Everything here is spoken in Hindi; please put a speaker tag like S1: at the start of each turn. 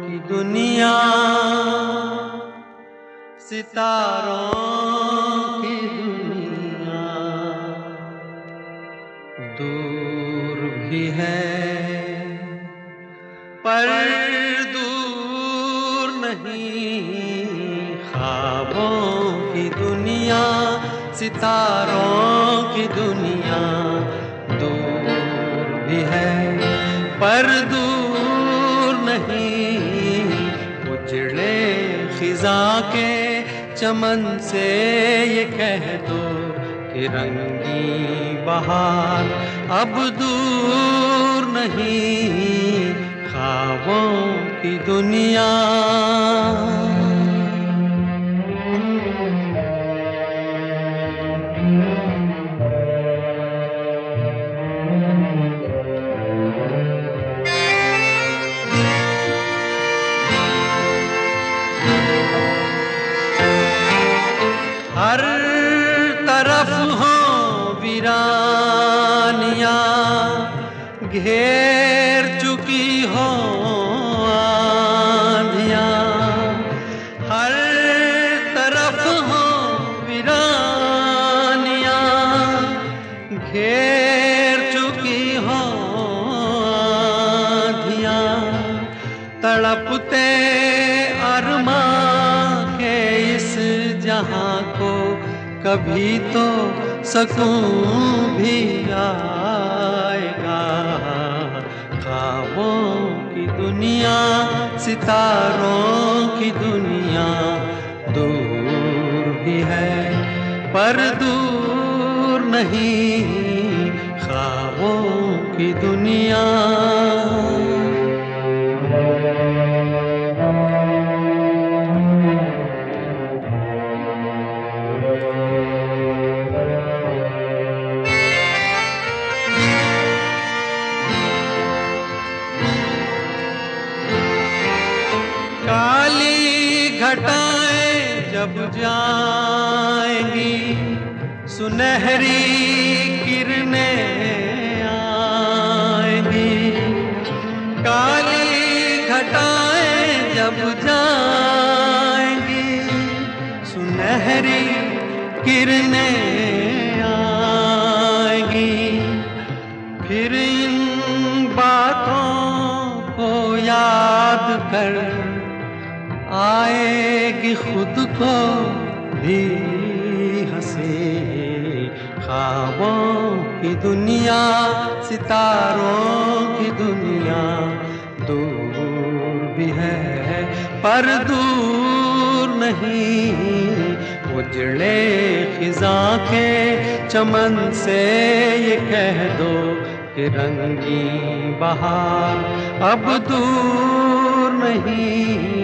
S1: की दुनिया, सितारों की दुनिया, दूर भी है, पर दूर नहीं। ख्वाबों की दुनिया, सितारों की दुनिया। भी है, पर दूर नहीं। उजड़े खिजा के चमन से ये कह दो कि रंगी बहार अब दूर नहीं। ख्वाबों की दुनिया तरफ़ हो वीरानिया घेर चुकी हो आंधिया। हर तरफ़ हो वीरानिया घेर चुकी हो आंधिया। तड़पते अरमा के इस जहाँ को कभी तो सकून भी आएगा। ख्वाबों की दुनिया, सितारों की दुनिया दूर भी है, पर दूर नहीं। ख्वाबों की दुनिया घटाएँ जब जाएँगी, सुनहरी किरणें आएँगी। काली घटाएँ जब जाएँगी, सुनहरी किरणें आएँगी। फिर इन बातों को याद कर आएगी खुद को भी हंसे। ख्वाबों की दुनिया, सितारों की दुनिया, दूर भी है, पर दूर नहीं। उजड़े खिजा के चमन से ये कह दो कि रंगी बहार अब दूर नहीं।